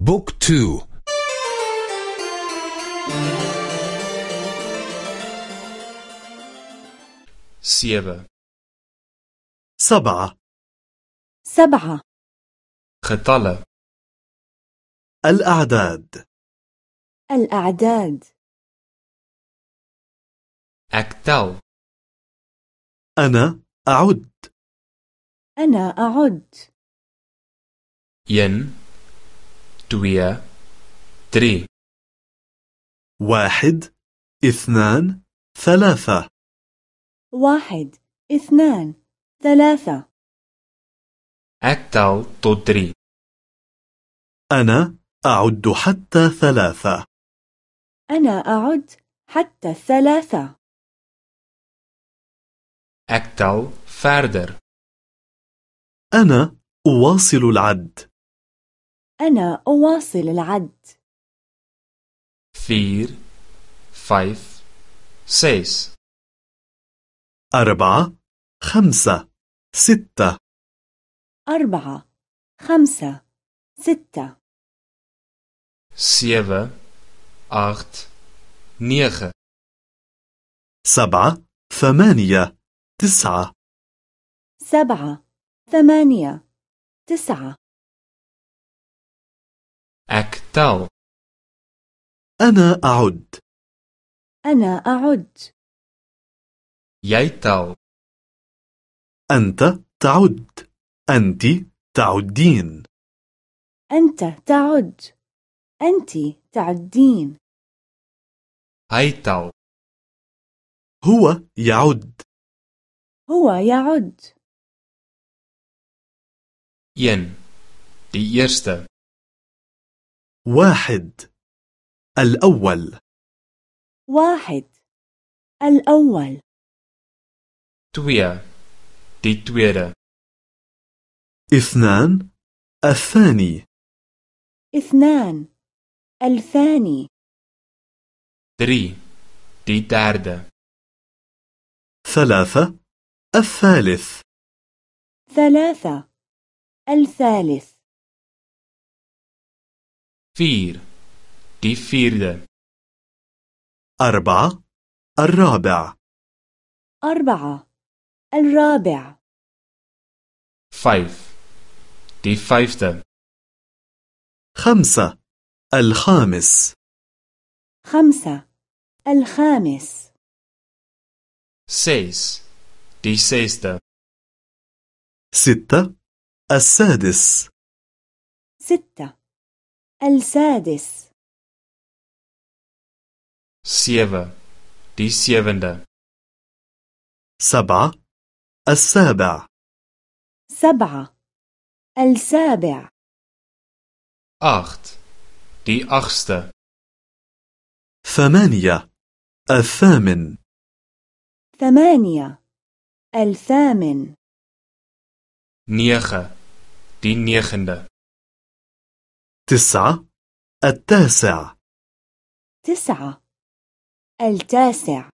بوك تو. سيبة سبعة. سبعة. getallen الأعداد. الأعداد. tel أنا أعد. أنا أعد. 1 2 3 واحد اثنان ثلاثة. واحد اثنان ثلاثة. tot 3 أنا أعد حتى ثلاثة. أنا أعد حتى ek tel verder أنا أواصل العد. أنا أواصل العد. 4 5 6 أربعة خمسة ستة. أربعة خمسة ستة. 7 8 9 سبعة ثمانية تسعة. سبعة ثمانية تسعة. Tel أنا أعد. أنا أعد. tel أنت تعد. أنت تعدين. أنت تعد. أنت تعدين. tel هو يعد. هو يعد. 1 die eerste واحد. الأول. واحد. الأول. 2 die tweede اثنان. الثاني. اثنان. الثاني. 3 die derde ثلاثة. الثالث. ثلاثة. الثالث. 4 die vierde أربعة الرابع. أربعة الرابع. 5 die vyfde خمسة الخامس. خمسة الخامس. 6 die zesde ستة السادس. ستة. السادس. 7 die sewende سبعة. السابع. سبعة. السابع. 8 die agste ثمانية. الثامن. ثمانية. الثامن. 9 die negende تسعة التاسع. تسعة. التاسع.